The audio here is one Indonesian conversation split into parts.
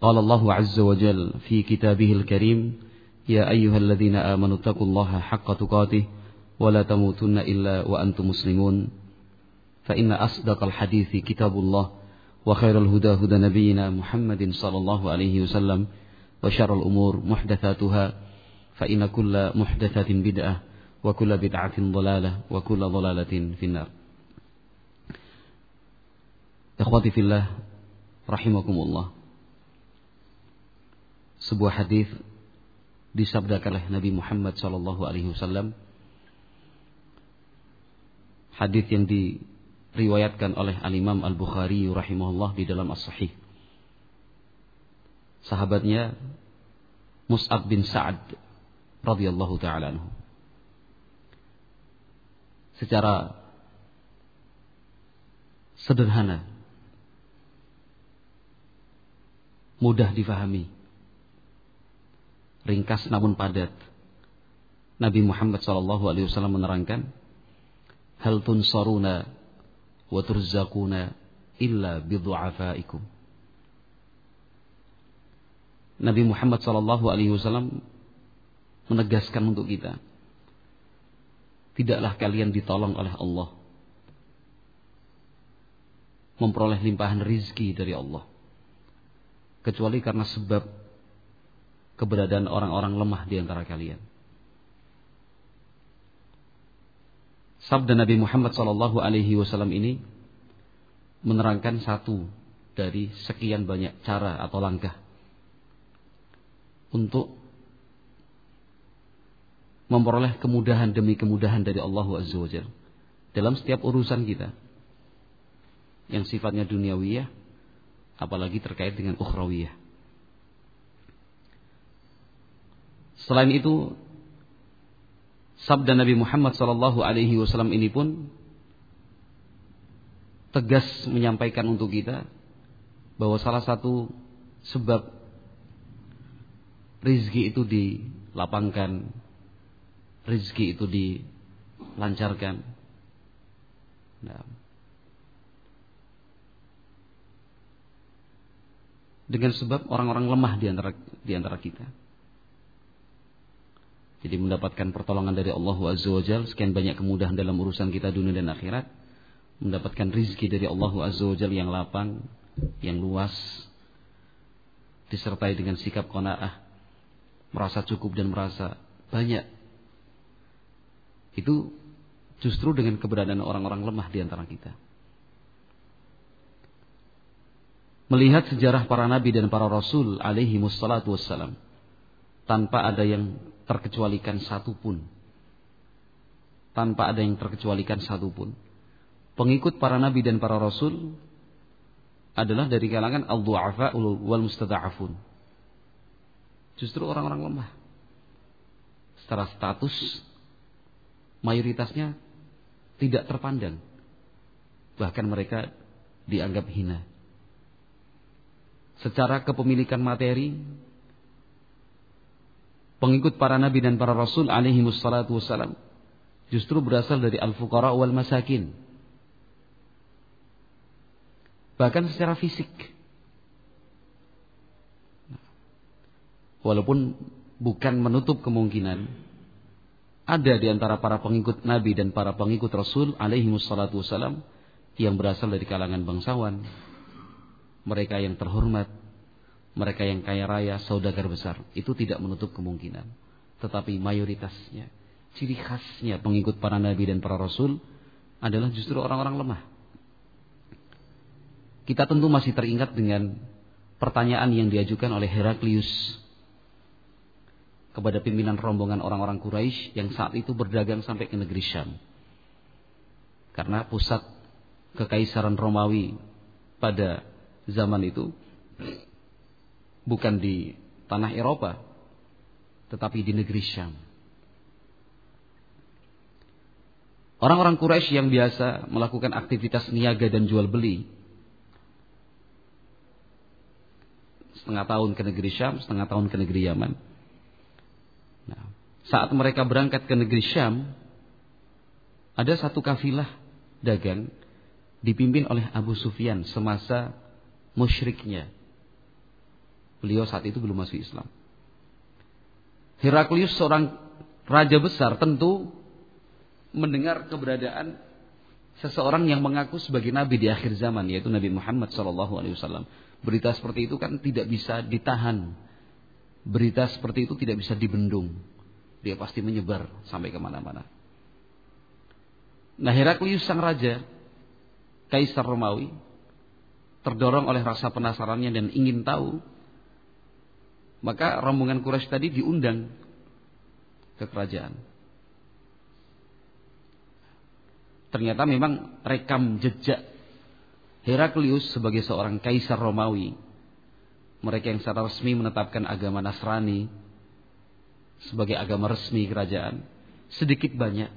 قال الله عز وجل في كتابه الكريم يا أيها الذين آمنوا اتقوا الله حق تقاته ولا تموتن إلا وأنتم مسلمون. فإن أصدق الحديث كتاب الله وخير الهدى هدى نبينا محمد صلى الله عليه وسلم وشر الأمور محدثاتها فإن كل محدثة بدعة وكل بدعة ضلالة وكل ضلالة في النار. إخوتي في الله رحمكم الله. Sebuah hadis disabdakan oleh Nabi Muhammad sallallahu alaihi wasallam. Hadis yang diriwayatkan oleh Al-Imam Al-Bukhari rahimahullah di dalam As-Sahih. Sahabatnya Mus'ab bin Sa'ad radhiyallahu taala anhu. Secara sederhana mudah difahami ringkas namun padat. Nabi Muhammad SAW menerangkan, Hal tunsaruna wa turzakuna illa bidu'afaikum. Nabi Muhammad SAW menegaskan untuk kita, tidaklah kalian ditolong oleh Allah, memperoleh limpahan rizki dari Allah, kecuali karena sebab keberadaan orang-orang lemah di antara kalian. Sabda Nabi Muhammad Sallallahu Alaihi Wasallam ini menerangkan satu dari sekian banyak cara atau langkah untuk memperoleh kemudahan demi kemudahan dari Allah Azza wa dalam setiap urusan kita yang sifatnya duniawiyah apalagi terkait dengan ukhrawiyah. Selain itu, sabda Nabi Muhammad sallallahu alaihi wasallam ini pun tegas menyampaikan untuk kita bahwa salah satu sebab rizki itu dilapangkan, rizki itu dilancarkan. Nah. Dengan sebab orang-orang lemah di antara di antara kita. Jadi mendapatkan pertolongan dari Allah Azza wa Jal, sekian banyak kemudahan dalam urusan kita dunia dan akhirat. Mendapatkan rizki dari Allah Azza wa Jal yang lapang, yang luas. Disertai dengan sikap kona'ah. Merasa cukup dan merasa banyak. Itu justru dengan keberadaan orang-orang lemah di antara kita. Melihat sejarah para nabi dan para rasul alaihi wassalam. Tanpa ada yang terkecualikan satu pun. Tanpa ada yang terkecualikan satu pun. Pengikut para nabi dan para rasul adalah dari kalangan al-du'afa wal mustada'afun. Justru orang-orang lemah. Secara status mayoritasnya tidak terpandang. Bahkan mereka dianggap hina. Secara kepemilikan materi pengikut para nabi dan para rasul alaihi wassalatu wassalam justru berasal dari al-fuqara wal masakin. Bahkan secara fisik. Walaupun bukan menutup kemungkinan ada di antara para pengikut Nabi dan para pengikut Rasul alaihi wassalatu wassalam yang berasal dari kalangan bangsawan. Mereka yang terhormat, mereka yang kaya raya, saudagar besar, itu tidak menutup kemungkinan. Tetapi mayoritasnya, ciri khasnya pengikut para nabi dan para rasul adalah justru orang-orang lemah. Kita tentu masih teringat dengan pertanyaan yang diajukan oleh Heraklius kepada pimpinan rombongan orang-orang Quraisy yang saat itu berdagang sampai ke negeri Syam. Karena pusat kekaisaran Romawi pada zaman itu bukan di tanah Eropa, tetapi di negeri Syam. Orang-orang Quraisy yang biasa melakukan aktivitas niaga dan jual beli setengah tahun ke negeri Syam, setengah tahun ke negeri Yaman. Nah, saat mereka berangkat ke negeri Syam, ada satu kafilah dagang dipimpin oleh Abu Sufyan semasa musyriknya. Beliau saat itu belum masuk Islam. Heraklius seorang raja besar tentu mendengar keberadaan seseorang yang mengaku sebagai nabi di akhir zaman yaitu Nabi Muhammad SAW. Berita seperti itu kan tidak bisa ditahan. Berita seperti itu tidak bisa dibendung. Dia pasti menyebar sampai ke mana-mana. Nah Heraklius sang raja, Kaisar Romawi, terdorong oleh rasa penasarannya dan ingin tahu, maka rombongan Quraisy tadi diundang ke kerajaan. Ternyata memang rekam jejak Heraklius sebagai seorang kaisar Romawi. Mereka yang secara resmi menetapkan agama Nasrani sebagai agama resmi kerajaan. Sedikit banyak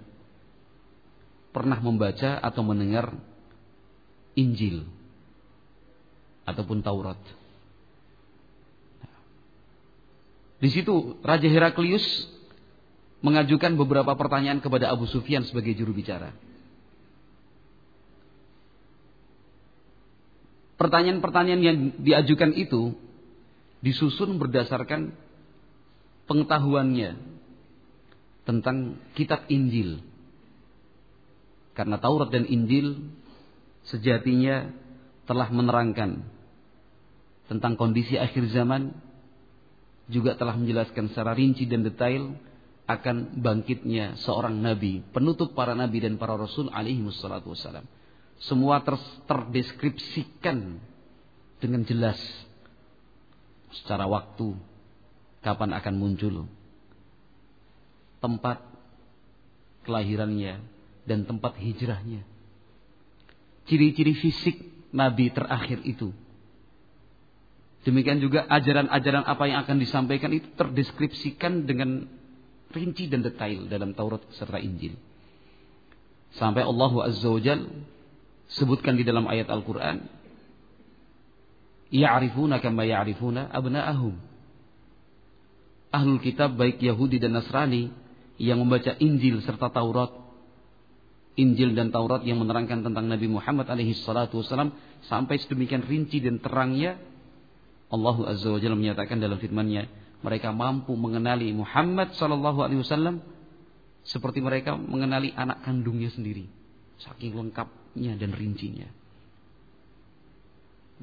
pernah membaca atau mendengar Injil ataupun Taurat. Di situ Raja Heraklius mengajukan beberapa pertanyaan kepada Abu Sufyan sebagai juru bicara. Pertanyaan-pertanyaan yang diajukan itu disusun berdasarkan pengetahuannya tentang kitab Injil karena Taurat dan Injil sejatinya telah menerangkan tentang kondisi akhir zaman juga telah menjelaskan secara rinci dan detail akan bangkitnya seorang nabi, penutup para nabi dan para rasul alaihi wassalatu wassalam. Semua ter terdeskripsikan dengan jelas secara waktu kapan akan muncul tempat kelahirannya dan tempat hijrahnya. Ciri-ciri fisik Nabi terakhir itu. Demikian juga ajaran-ajaran apa yang akan disampaikan itu terdeskripsikan dengan rinci dan detail dalam Taurat serta Injil. Sampai Allah Azza wa Jal sebutkan di dalam ayat Al-Quran. Ya'rifuna kama ya'rifuna abna'ahum. Ahlul kitab baik Yahudi dan Nasrani yang membaca Injil serta Taurat Injil dan Taurat yang menerangkan tentang Nabi Muhammad alaihi salatu wasallam sampai sedemikian rinci dan terangnya Allah Azza wa Jalla menyatakan dalam firman-Nya mereka mampu mengenali Muhammad sallallahu alaihi wasallam seperti mereka mengenali anak kandungnya sendiri saking lengkapnya dan rincinya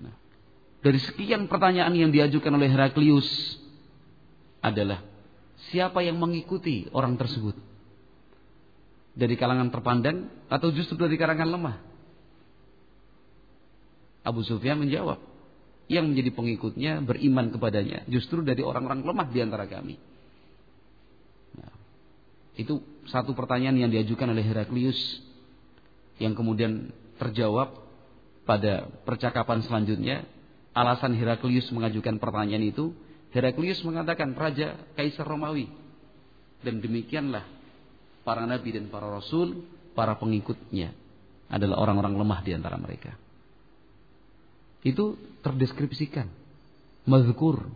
nah, dari sekian pertanyaan yang diajukan oleh Heraklius adalah siapa yang mengikuti orang tersebut dari kalangan terpandang atau justru dari kalangan lemah? Abu Sufyan menjawab, yang menjadi pengikutnya beriman kepadanya justru dari orang-orang lemah di antara kami. Nah, itu satu pertanyaan yang diajukan oleh Heraklius yang kemudian terjawab pada percakapan selanjutnya. Alasan Heraklius mengajukan pertanyaan itu, Heraklius mengatakan Raja Kaisar Romawi. Dan demikianlah para nabi dan para rasul, para pengikutnya adalah orang-orang lemah di antara mereka. Itu terdeskripsikan. Mazkur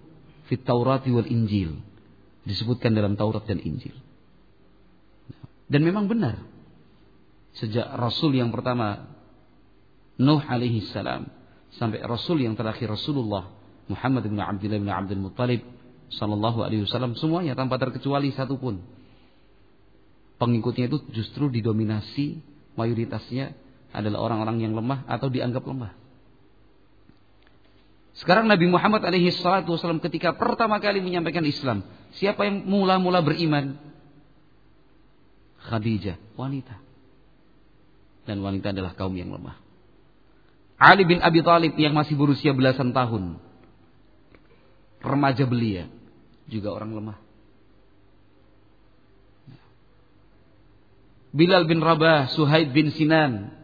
fit Taurati wal Injil. Disebutkan dalam Taurat dan Injil. Dan memang benar. Sejak Rasul yang pertama Nuh alaihi salam sampai Rasul yang terakhir Rasulullah Muhammad bin Abdullah bin Abdul Muttalib sallallahu alaihi wasallam semuanya tanpa terkecuali satu pun pengikutnya itu justru didominasi mayoritasnya adalah orang-orang yang lemah atau dianggap lemah. Sekarang Nabi Muhammad alaihi salatu wasallam ketika pertama kali menyampaikan Islam, siapa yang mula-mula beriman? Khadijah, wanita. Dan wanita adalah kaum yang lemah. Ali bin Abi Thalib yang masih berusia belasan tahun, remaja belia, juga orang lemah. Bilal bin Rabah, Suhaib bin Sinan,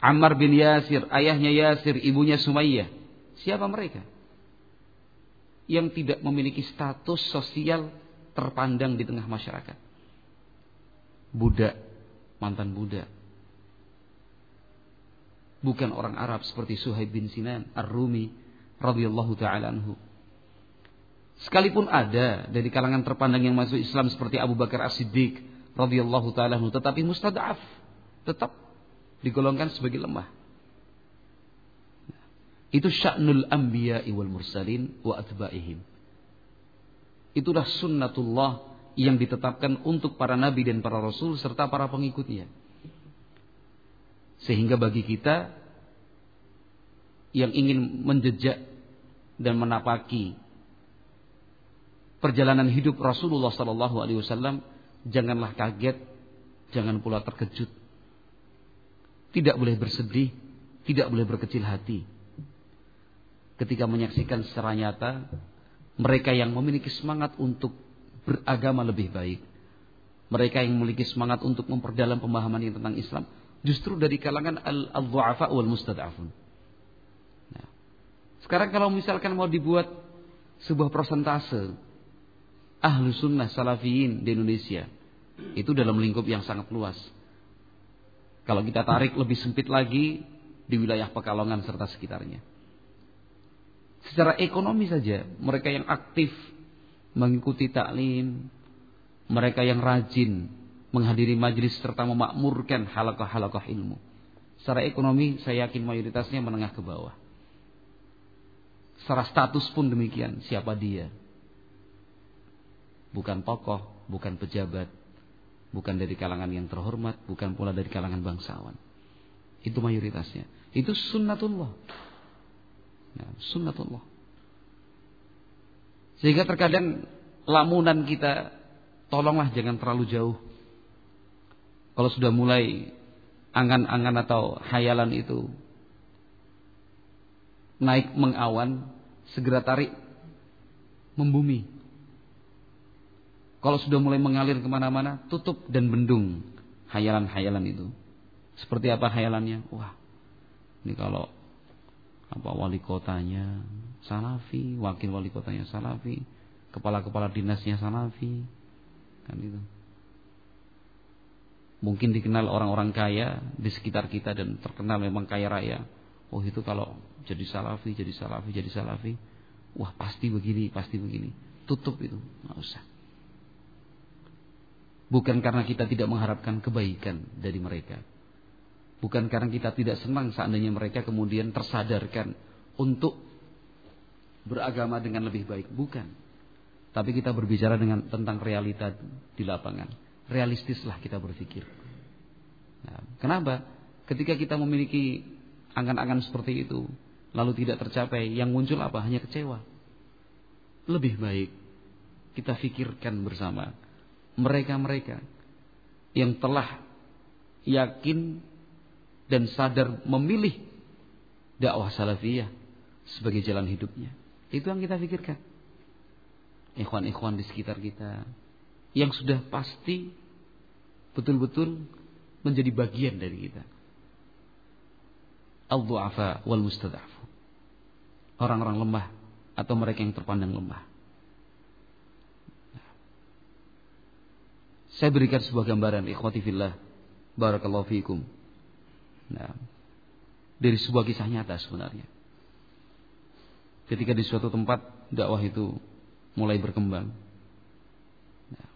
Ammar bin Yasir, ayahnya Yasir, ibunya Sumayyah. Siapa mereka? yang tidak memiliki status sosial terpandang di tengah masyarakat. Budak, mantan budak. Bukan orang Arab seperti Suhaib bin Sinan, Ar-Rumi, radhiyallahu taala anhu. Sekalipun ada dari kalangan terpandang yang masuk Islam seperti Abu Bakar As-Siddiq radhiyallahu taala tetapi mustadaf, tetap digolongkan sebagai lemah. Itu sya'nul anbiya wal mursalin wa atba'ihim. Itulah sunnatullah yang ditetapkan untuk para nabi dan para rasul serta para pengikutnya. Sehingga bagi kita yang ingin menjejak dan menapaki perjalanan hidup Rasulullah sallallahu alaihi wasallam, janganlah kaget, jangan pula terkejut. Tidak boleh bersedih, tidak boleh berkecil hati ketika menyaksikan secara nyata mereka yang memiliki semangat untuk beragama lebih baik, mereka yang memiliki semangat untuk memperdalam pemahaman yang tentang Islam, justru dari kalangan al-dhu'afa wal mustad'afun. Nah, sekarang kalau misalkan mau dibuat sebuah persentase ahlu sunnah salafiyin di Indonesia, itu dalam lingkup yang sangat luas. Kalau kita tarik lebih sempit lagi di wilayah Pekalongan serta sekitarnya. Secara ekonomi saja, mereka yang aktif mengikuti taklim, mereka yang rajin menghadiri majlis serta memakmurkan halakah-halakah ilmu. Secara ekonomi saya yakin mayoritasnya menengah ke bawah. Secara status pun demikian, siapa dia? Bukan tokoh, bukan pejabat, bukan dari kalangan yang terhormat, bukan pula dari kalangan bangsawan. Itu mayoritasnya. Itu sunnatullah. Nah, sunnatullah. Sehingga terkadang lamunan kita tolonglah jangan terlalu jauh. Kalau sudah mulai angan-angan atau hayalan itu naik mengawan, segera tarik membumi. Kalau sudah mulai mengalir ke mana-mana, tutup dan bendung hayalan-hayalan itu. Seperti apa hayalannya? Wah, ini kalau apa wali kotanya salafi, wakil wali kotanya salafi, kepala-kepala dinasnya salafi, kan itu. Mungkin dikenal orang-orang kaya di sekitar kita dan terkenal memang kaya raya. Oh itu kalau jadi salafi, jadi salafi, jadi salafi, wah pasti begini, pasti begini. Tutup itu, nggak usah. Bukan karena kita tidak mengharapkan kebaikan dari mereka, Bukan karena kita tidak senang seandainya mereka kemudian tersadarkan untuk beragama dengan lebih baik. Bukan. Tapi kita berbicara dengan tentang realita di lapangan. Realistislah kita berpikir. Nah, kenapa? Ketika kita memiliki angan-angan seperti itu, lalu tidak tercapai, yang muncul apa? Hanya kecewa. Lebih baik kita pikirkan bersama mereka-mereka yang telah yakin dan sadar memilih dakwah salafiyah sebagai jalan hidupnya. Itu yang kita pikirkan. Ikhwan-ikhwan di sekitar kita yang sudah pasti betul-betul menjadi bagian dari kita. Al-du'afa wal mustada'fu. Orang-orang lemah atau mereka yang terpandang lemah. Saya berikan sebuah gambaran ikhwati fillah. Barakallahu fiikum. Nah, dari sebuah kisah nyata sebenarnya. Ketika di suatu tempat dakwah itu mulai berkembang, nah,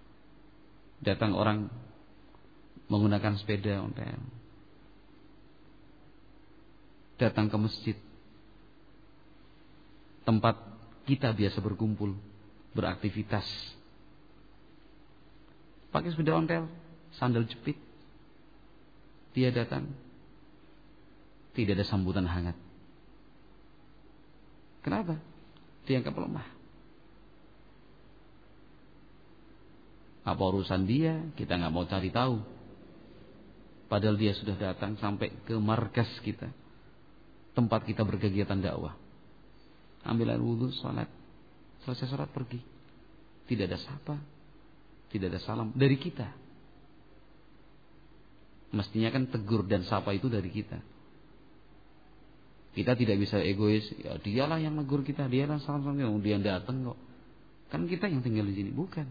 datang orang menggunakan sepeda ontel, datang ke masjid, tempat kita biasa berkumpul, beraktivitas, pakai sepeda ontel, sandal jepit, dia datang tidak ada sambutan hangat. Kenapa? Dianggap lemah. Apa urusan dia? Kita nggak mau cari tahu. Padahal dia sudah datang sampai ke markas kita. Tempat kita berkegiatan dakwah. Ambil air wudhu, sholat. Selesai sholat pergi. Tidak ada sapa. Tidak ada salam. Dari kita. Mestinya kan tegur dan sapa itu dari kita Kita tidak bisa egois, ya dialah yang negur kita, dialah salam-salam yang dia datang kok. Kan kita yang tinggal di sini, bukan.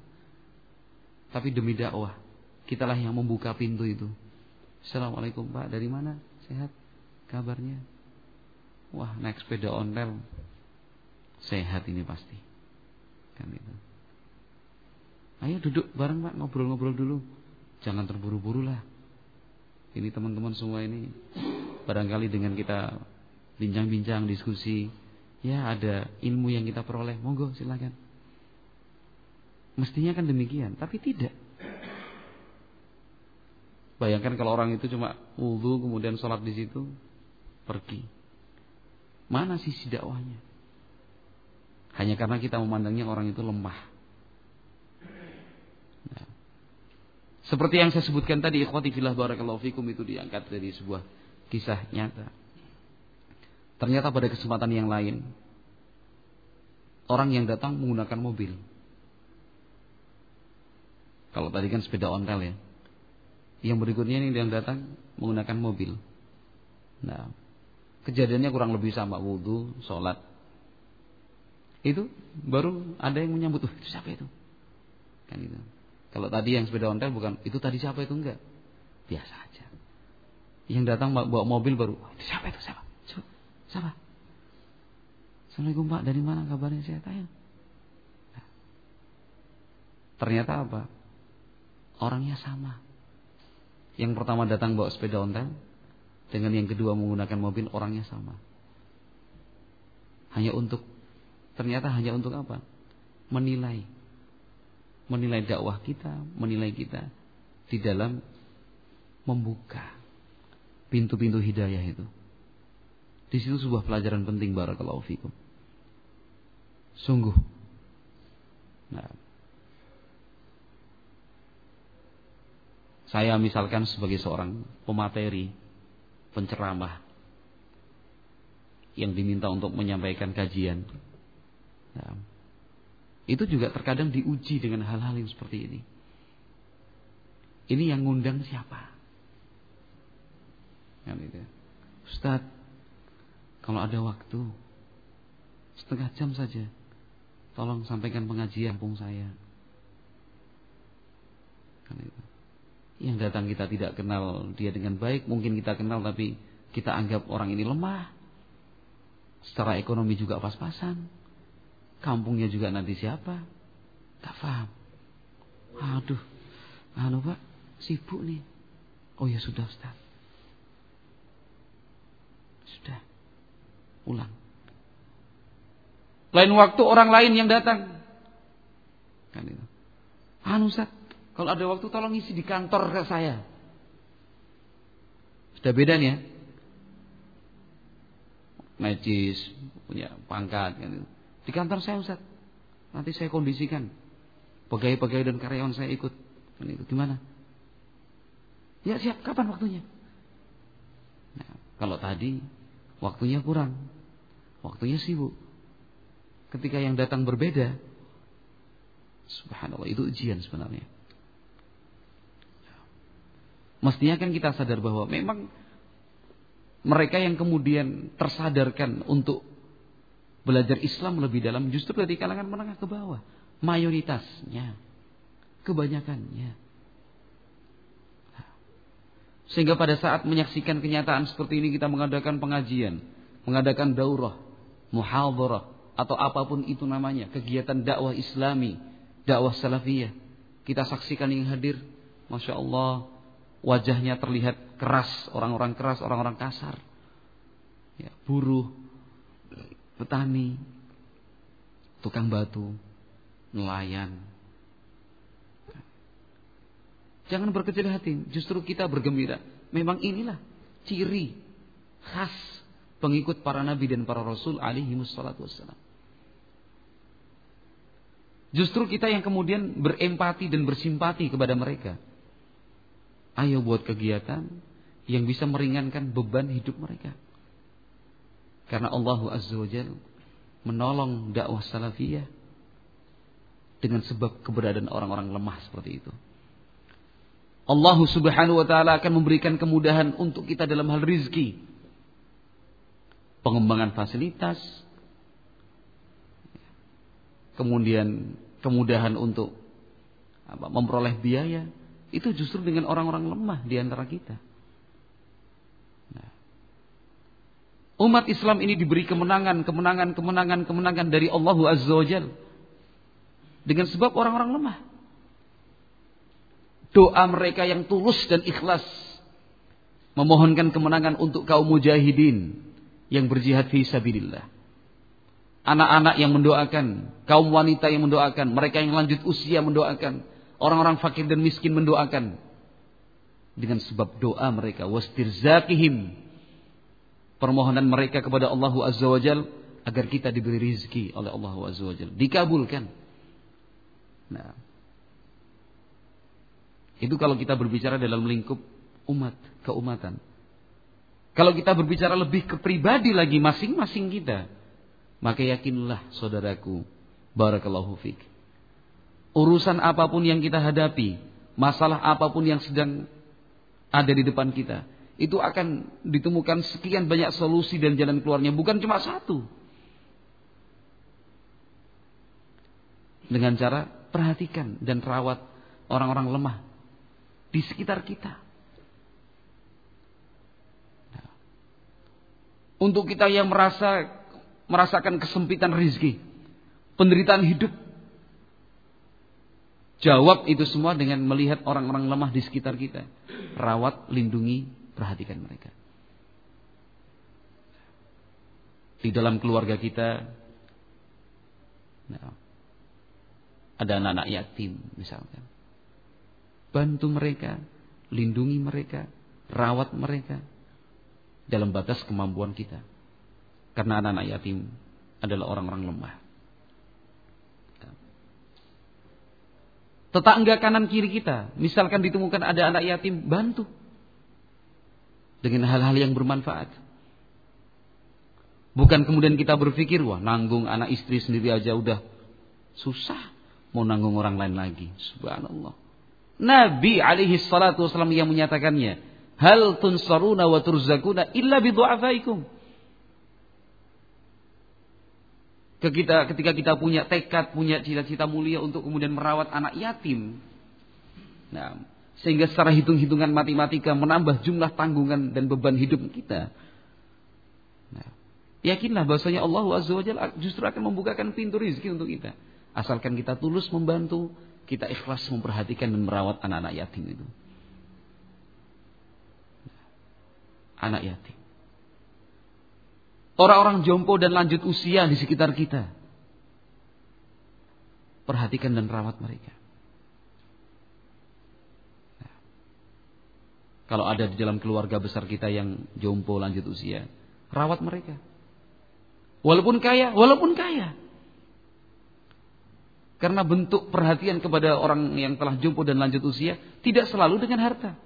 Tapi demi dakwah, kitalah yang membuka pintu itu. Assalamualaikum Pak, dari mana? Sehat? Kabarnya? Wah, naik sepeda ontel. Sehat ini pasti. Kan itu. Ayo duduk bareng Pak, ngobrol-ngobrol dulu. Jangan terburu-buru lah. Ini teman-teman semua ini barangkali dengan kita bincang-bincang, diskusi, ya ada ilmu yang kita peroleh, monggo silakan. Mestinya kan demikian, tapi tidak. Bayangkan kalau orang itu cuma wudhu kemudian sholat di situ, pergi. Mana sisi dakwahnya? Hanya karena kita memandangnya orang itu lemah. Nah. Seperti yang saya sebutkan tadi, ikhwati fillah barakallahu fikum itu diangkat dari sebuah kisah nyata. Ternyata pada kesempatan yang lain orang yang datang menggunakan mobil. Kalau tadi kan sepeda ontel ya. Yang berikutnya ini yang datang menggunakan mobil. Nah, kejadiannya kurang lebih sama wudhu, sholat. Itu baru ada yang menyambut, tuh itu siapa itu? Kan itu. Kalau tadi yang sepeda ontel bukan, itu tadi siapa itu enggak? Biasa aja. Yang datang bawa mobil baru, itu siapa itu siapa? Siapa? Assalamualaikum Pak, dari mana kabarnya saya tanya. Nah, ternyata apa? Orangnya sama. Yang pertama datang bawa sepeda ontel, dengan yang kedua menggunakan mobil orangnya sama. Hanya untuk ternyata hanya untuk apa? Menilai. Menilai dakwah kita, menilai kita di dalam membuka pintu-pintu hidayah itu. Di situ sebuah pelajaran penting barakallahu fikum. Sungguh. Nah. Saya misalkan sebagai seorang pemateri, penceramah yang diminta untuk menyampaikan kajian. Nah, itu juga terkadang diuji dengan hal-hal yang seperti ini. Ini yang ngundang siapa? Kan itu. Ustadz, kalau ada waktu setengah jam saja, tolong sampaikan pengajian pung saya. Kan. Yang datang kita tidak kenal dia dengan baik, mungkin kita kenal tapi kita anggap orang ini lemah. Secara ekonomi juga pas-pasan. Kampungnya juga nanti siapa? Tak paham. Aduh, anu pak, sibuk nih. Oh ya sudah Ustaz. Sudah pulang. Lain waktu orang lain yang datang. Kan itu. Anu Ustaz, kalau ada waktu tolong isi di kantor saya. Sudah beda nih ya. Najis, punya pangkat kan itu. Di kantor saya Ustaz. Nanti saya kondisikan. Pegawai-pegawai dan karyawan saya ikut. Kan itu gimana? Ya siap, kapan waktunya? Nah, kalau tadi waktunya kurang. Waktunya sibuk. Ketika yang datang berbeda, subhanallah itu ujian sebenarnya. Mestinya kan kita sadar bahwa memang mereka yang kemudian tersadarkan untuk belajar Islam lebih dalam justru dari kalangan menengah ke bawah. Mayoritasnya. Kebanyakannya. Sehingga pada saat menyaksikan kenyataan seperti ini kita mengadakan pengajian mengadakan daurah, muhadharah atau apa pun itu namanya, kegiatan dakwah Islami, dakwah salafiyah. Kita saksikan yang hadir, masya Allah, wajahnya terlihat keras, orang-orang keras, orang-orang kasar, ya, buruh, petani, tukang batu, nelayan. Jangan berkecil hati, justru kita bergembira. Memang inilah ciri khas pengikut para nabi dan para rasul alaihi wassalatu wassalam. Justru kita yang kemudian berempati dan bersimpati kepada mereka. Ayo buat kegiatan yang bisa meringankan beban hidup mereka. Karena Allah Azza wa Jal menolong dakwah salafiyah dengan sebab keberadaan orang-orang lemah seperti itu. Allah Subhanahu wa taala akan memberikan kemudahan untuk kita dalam hal rizki pengembangan fasilitas, kemudian kemudahan untuk memperoleh biaya, itu justru dengan orang-orang lemah di antara kita. Nah, umat Islam ini diberi kemenangan, kemenangan, kemenangan, kemenangan dari Allah Azza wa Jal. Dengan sebab orang-orang lemah. Doa mereka yang tulus dan ikhlas memohonkan kemenangan untuk kaum mujahidin yang berjihad fi sabilillah. Anak-anak yang mendoakan, kaum wanita yang mendoakan, mereka yang lanjut usia mendoakan, orang-orang fakir dan miskin mendoakan. Dengan sebab doa mereka wastirzaqihim permohonan mereka kepada Allah Azza wa Jal agar kita diberi rizki oleh Allah Azza wa Jal. Dikabulkan. Nah. Itu kalau kita berbicara dalam lingkup umat keumatan kalau kita berbicara lebih ke pribadi lagi masing-masing kita maka yakinlah saudaraku barakallahu fiik urusan apa pun yang kita hadapi, masalah apa pun yang sedang ada di depan kita, itu akan ditemukan sekian banyak solusi dan jalan keluarnya, bukan cuma satu. Dengan cara perhatikan dan rawat orang-orang lemah di sekitar kita. Untuk kita yang merasa merasakan kesempitan rizki, penderitaan hidup, Jawab itu semua dengan melihat orang-orang lemah di sekitar kita. Rawat, lindungi, perhatikan mereka. Di dalam keluarga kita, nah, ada anak-anak yatim misalkan. Bantu mereka, lindungi mereka, rawat mereka dalam batas kemampuan kita. Karena anak-anak yatim adalah orang-orang lemah. tetangga kanan kiri kita. Misalkan ditemukan ada anak yatim, bantu. Dengan hal-hal yang bermanfaat. Bukan kemudian kita berpikir, wah nanggung anak istri sendiri aja udah susah. Mau nanggung orang lain lagi. Subhanallah. Nabi alaihi salatu wasallam yang menyatakannya. Hal tunsaruna wa turzakuna illa bidu'afaikum. Ketika, ketika kita punya tekad, punya cita-cita mulia untuk kemudian merawat anak yatim. Nah, sehingga secara hitung-hitungan matematika menambah jumlah tanggungan dan beban hidup kita. Nah, yakinlah bahwasanya Allah Azza justru akan membukakan pintu rizki untuk kita. Asalkan kita tulus membantu, kita ikhlas memperhatikan dan merawat anak-anak yatim itu. Anak yatim. Orang-orang jompo dan lanjut usia di sekitar kita. Perhatikan dan rawat mereka. Nah, kalau ada di dalam keluarga besar kita yang jompo lanjut usia, rawat mereka. Walaupun kaya, walaupun kaya. Karena bentuk perhatian kepada orang yang telah jompo dan lanjut usia tidak selalu dengan harta.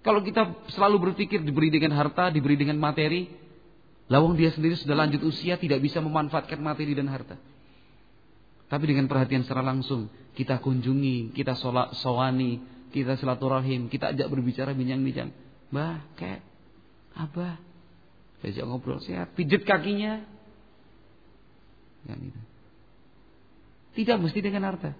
Kalau kita selalu berpikir diberi dengan harta, diberi dengan materi, Lawang dia sendiri sudah lanjut usia tidak bisa memanfaatkan materi dan harta. Tapi dengan perhatian secara langsung kita kunjungi, kita sholat, sowani, kita silaturahim, kita ajak berbicara bincang-bincang. Mbah, kek, abah, diajak ngobrol sehat, pijat kakinya. Kan gitu. Tidak mesti dengan harta.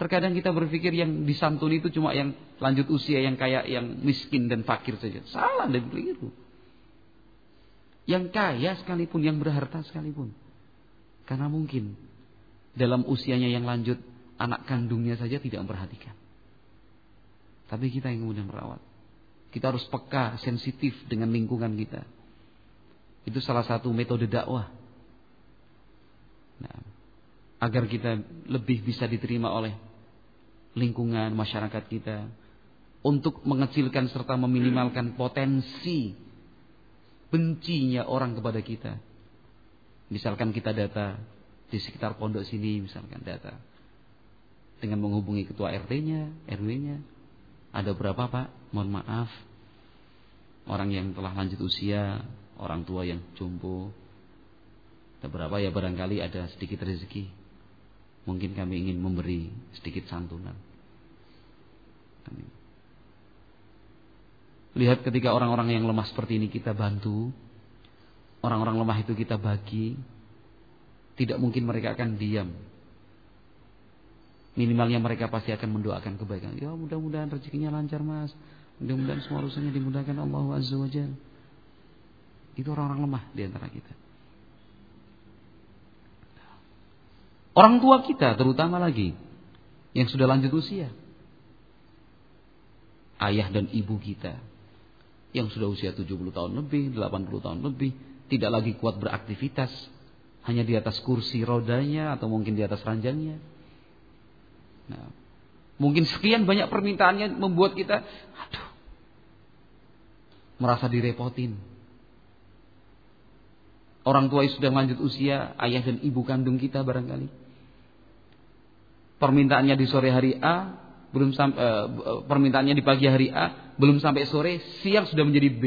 Terkadang kita berpikir yang disantuni itu cuma yang lanjut usia, yang kayak yang miskin dan fakir saja. Salah dan keliru. Yang kaya sekalipun, yang berharta sekalipun. Karena mungkin dalam usianya yang lanjut, anak kandungnya saja tidak memperhatikan. Tapi kita yang kemudian merawat. Kita harus peka, sensitif dengan lingkungan kita. Itu salah satu metode dakwah. Nah, agar kita lebih bisa diterima oleh lingkungan masyarakat kita untuk mengecilkan serta meminimalkan potensi bencinya orang kepada kita. Misalkan kita data di sekitar pondok sini, misalkan data dengan menghubungi ketua RT-nya, RW-nya, ada berapa pak? Mohon maaf, orang yang telah lanjut usia, orang tua yang jompo, ada berapa ya barangkali ada sedikit rezeki. Mungkin kami ingin memberi sedikit santunan. Amin. Lihat ketika orang-orang yang lemah seperti ini kita bantu. orang-orang lemah itu kita bagi, tidak mungkin mereka akan diam. Minimalnya mereka pasti akan mendoakan kebaikan. Ya mudah-mudahan rezekinya lancar mas. Mudah-mudahan semua urusannya dimudahkan Allah Azza wa Jal. Itu orang-orang lemah di antara kita. Orang tua kita terutama lagi yang sudah lanjut usia. Ayah dan ibu kita yang sudah usia 70 tahun lebih, 80 tahun lebih, tidak lagi kuat beraktivitas, hanya di atas kursi rodanya atau mungkin di atas ranjangnya. Nah, mungkin sekian banyak permintaannya membuat kita, aduh, merasa direpotin. Orang tua yang sudah lanjut usia, ayah dan ibu kandung kita barangkali. Permintaannya di sore hari A, belum sampai uh, permintaannya di pagi hari A, belum sampai sore, siang sudah menjadi B.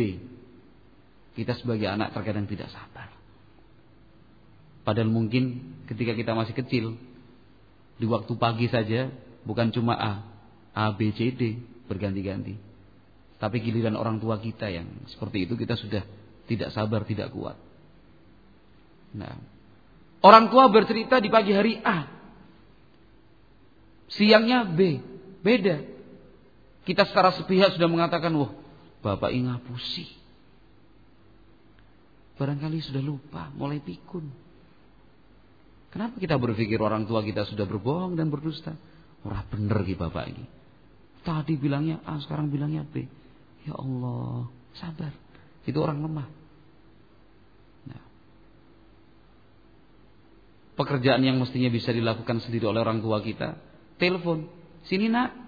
Kita sebagai anak terkadang tidak sabar. Padahal mungkin ketika kita masih kecil, di waktu pagi saja bukan cuma A, A, B, C, D berganti-ganti. Tapi giliran orang tua kita yang seperti itu kita sudah tidak sabar, tidak kuat. Nah, orang tua bercerita di pagi hari A, siangnya B, beda. Kita secara sepihak sudah mengatakan, wah, bapak ingat pusing. Barangkali sudah lupa, mulai pikun. Kenapa kita berpikir orang tua kita sudah berbohong dan berdusta? Ora bener gitu bapak ini. Tadi bilangnya A, sekarang bilangnya B. Ya Allah, sabar. Itu orang lemah. Pekerjaan yang mestinya bisa dilakukan sendiri oleh orang tua kita, telepon, sini nak,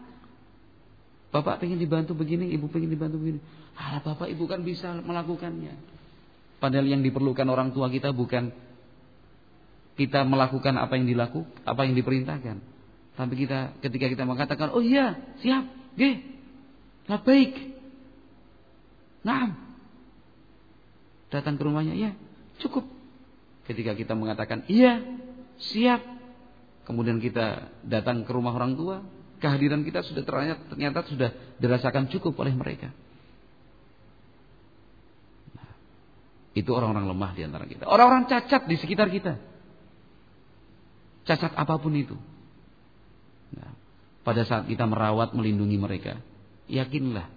Bapak pengen dibantu begini, ibu pengen dibantu begini. Ah, bapak ibu kan bisa melakukannya. Padahal yang diperlukan orang tua kita bukan kita melakukan apa yang dilaku, apa yang diperintahkan. Tapi kita ketika kita mengatakan, "Oh iya, siap, ge, lah baik." Nah, datang ke rumahnya, ya cukup. Ketika kita mengatakan, "Iya, siap," kemudian kita datang ke rumah orang tua, kehadiran kita sudah ternyata, ternyata sudah dirasakan cukup oleh mereka. Itu orang-orang lemah di antara kita. Orang-orang cacat di sekitar kita. Cacat apa pun itu. Nah, pada saat kita merawat, melindungi mereka. Yakinlah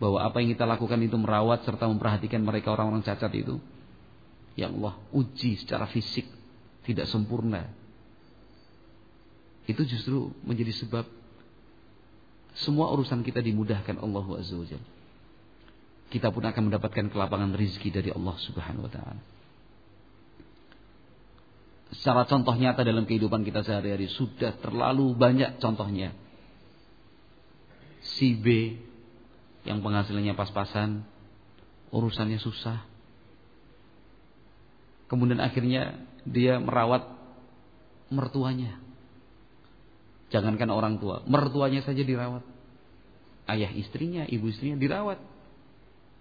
bahwa apa yang kita lakukan itu merawat serta memperhatikan mereka orang-orang cacat itu. Ya Allah, uji secara fisik tidak sempurna. Itu justru menjadi sebab semua urusan kita dimudahkan Allah Azza kita pun akan mendapatkan kelapangan rizki dari Allah Subhanahu wa taala. Secara contoh nyata dalam kehidupan kita sehari-hari sudah terlalu banyak contohnya. Si B yang penghasilannya pas-pasan, urusannya susah. Kemudian akhirnya dia merawat mertuanya. Jangankan orang tua, mertuanya saja dirawat. Ayah istrinya, ibu istrinya dirawat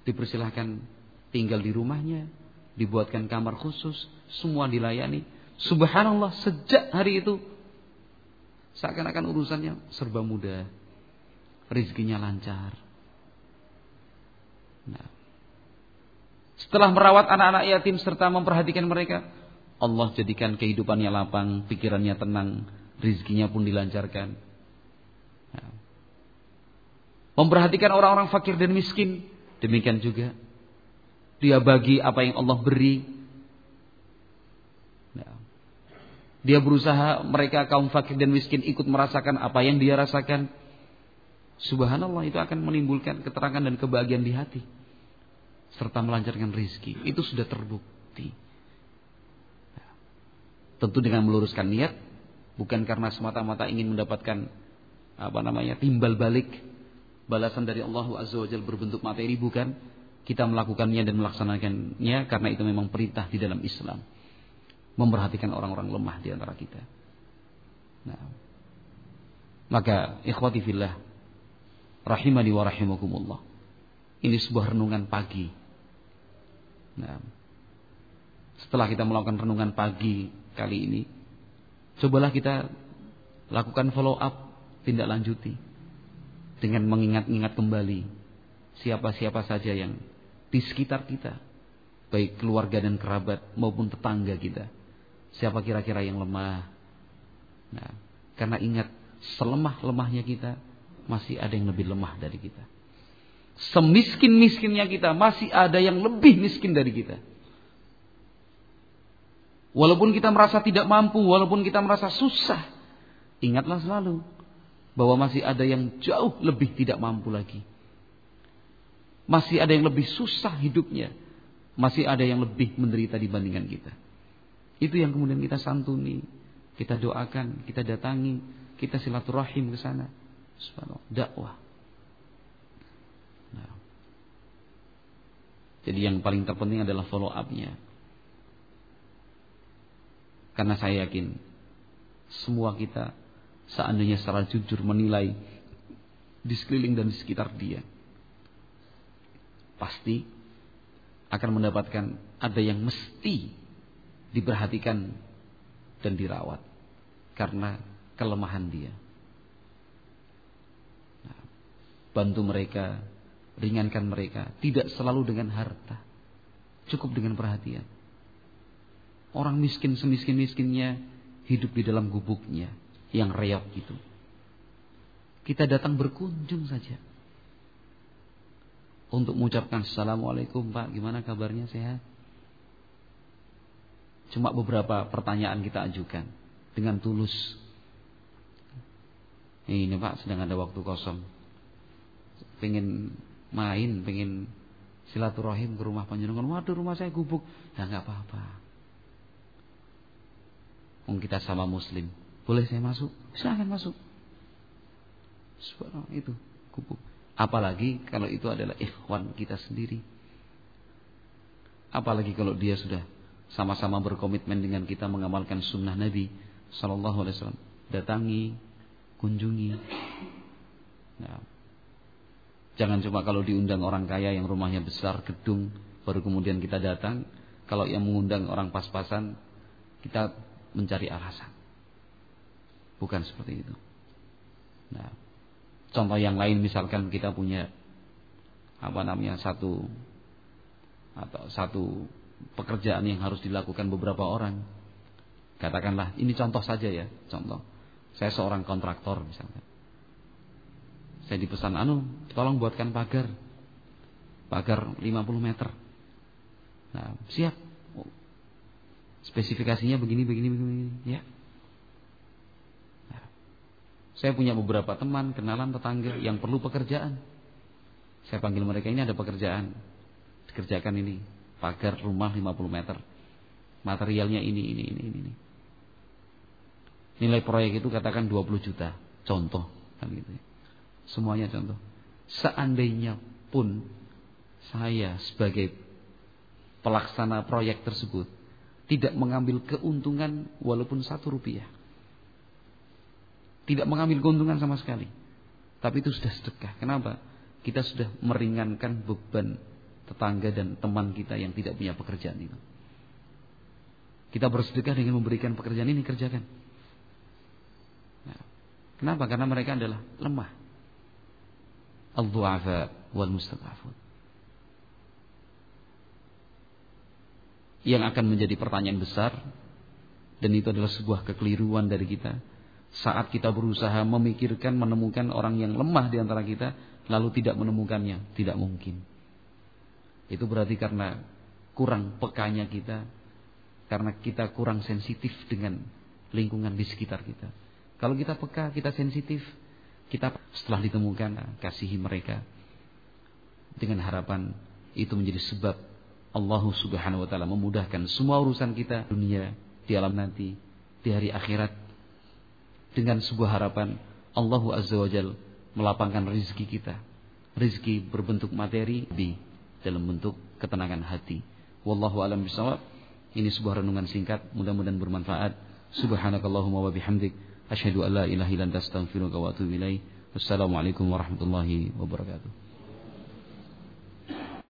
dipersilahkan tinggal di rumahnya, dibuatkan kamar khusus, semua dilayani. Subhanallah sejak hari itu seakan-akan urusannya serba mudah, rezekinya lancar. Nah, setelah merawat anak-anak yatim serta memperhatikan mereka, Allah jadikan kehidupannya lapang, pikirannya tenang, rezekinya pun dilancarkan. Nah, memperhatikan orang-orang fakir dan miskin, Demikian juga dia bagi apa yang Allah beri. Ya. Dia berusaha mereka kaum fakir dan miskin ikut merasakan apa yang dia rasakan. Subhanallah itu akan menimbulkan keterangan dan kebahagiaan di hati serta melancarkan rizki. Itu sudah terbukti. Tentu dengan meluruskan niat, bukan karena semata-mata ingin mendapatkan apa namanya timbal balik balasan dari Allah Azza wa Jalla berbentuk materi bukan kita melakukannya dan melaksanakannya karena itu memang perintah di dalam Islam. Memperhatikan orang-orang lemah di antara kita. Nah, maka ikhwati fillah rahimani wa rahimakumullah. Ini sebuah renungan pagi. Nah, setelah kita melakukan renungan pagi kali ini, cobalah kita lakukan follow up, tindak lanjuti dengan mengingat-ingat kembali siapa-siapa saja yang di sekitar kita. baik keluarga dan kerabat maupun tetangga kita. Siapa kira-kira yang lemah? Nah, karena ingat selemah-lemahnya kita masih ada yang lebih lemah dari kita. Semiskin-miskinnya kita masih ada yang lebih miskin dari kita. Walaupun kita merasa tidak mampu, walaupun kita merasa susah, ingatlah selalu bahwa masih ada yang jauh lebih tidak mampu lagi. Masih ada yang lebih susah hidupnya. Masih ada yang lebih menderita dibandingkan kita. Itu yang kemudian kita santuni, kita doakan, kita datangi, kita silaturahim ke sana. Subhanallah, dakwah. Nah. Jadi yang paling terpenting adalah follow up-nya. Karena saya yakin semua kita seandainya secara jujur menilai di sekeliling dan di sekitar dia pasti akan mendapatkan ada yang mesti diperhatikan dan dirawat karena kelemahan dia. Nah, bantu mereka, ringankan mereka, tidak selalu dengan harta, cukup dengan perhatian. Orang miskin semiskin-miskinnya hidup di dalam gubuknya yang reok itu. Kita datang berkunjung saja. Untuk mengucapkan Assalamualaikum Pak, gimana kabarnya sehat? Cuma beberapa pertanyaan kita ajukan dengan tulus. Ini Pak sedang ada waktu kosong. Pengen main, pengen silaturahim ke rumah panjenengan. Waduh rumah saya gubuk. Ya nggak apa-apa. Wong kita sama muslim. Boleh saya masuk? Silahkan masuk. Subhanallah itu kupu. Apalagi kalau itu adalah ikhwan kita sendiri. Apalagi kalau dia sudah sama-sama berkomitmen dengan kita mengamalkan sunnah Nabi Sallallahu Alaihi Wasallam. Datangi, kunjungi. Nah, jangan cuma kalau diundang orang kaya yang rumahnya besar, gedung, baru kemudian kita datang. Kalau yang mengundang orang pas-pasan, kita mencari alasan. Bukan seperti itu. Nah, contoh yang lain misalkan kita punya apa namanya satu atau satu pekerjaan yang harus dilakukan beberapa orang. Katakanlah ini contoh saja ya, contoh. Saya seorang kontraktor misalkan. Saya dipesan anu, tolong buatkan pagar. Pagar 50 meter. Nah, siap. Spesifikasinya begini begini begini ya. Nah, saya punya beberapa teman kenalan tetangga yang perlu pekerjaan. Saya panggil mereka ini ada pekerjaan. Dikerjakan ini. Pagar rumah 50 meter. Materialnya ini ini ini ini nilai proyek itu katakan 20 juta contoh kan gitu ya. Semuanya contoh seandainya pun saya sebagai pelaksana proyek tersebut tidak mengambil keuntungan walaupun satu rupiah. Tidak mengambil keuntungan sama sekali. Tapi itu sudah sedekah. Kenapa? Kita sudah meringankan beban tetangga dan teman kita yang tidak punya pekerjaan itu. Kita bersedekah dengan memberikan pekerjaan ini kerjakan. Nah, kenapa? Karena mereka adalah lemah. Wal mustad'afun. yang akan menjadi pertanyaan besar dan itu adalah sebuah kekeliruan dari kita. Saat kita berusaha memikirkan menemukan orang yang lemah di antara kita lalu tidak menemukannya tidak mungkin. Itu berarti karena kurang pekanya kita karena kita kurang sensitif dengan lingkungan di sekitar kita. Kalau kita peka kita sensitif kita setelah ditemukan kasihi mereka. Dengan harapan itu menjadi sebab Allah Subhanahu wa taala memudahkan semua urusan kita dunia di alam nanti di hari akhirat. Dengan sebuah harapan Allah Azza wa Jal melapangkan rezeki kita. Rezeki berbentuk materi di dalam bentuk ketenangan hati. Wallahu alam bisawab ini sebuah renungan singkat mudah-mudahan bermanfaat. Subhanakallahumma wa bihamdik asyhadu an la ilaha illa anta astaghfiruka wa atubu wassalamualaikum warahmatullahi wabarakatuh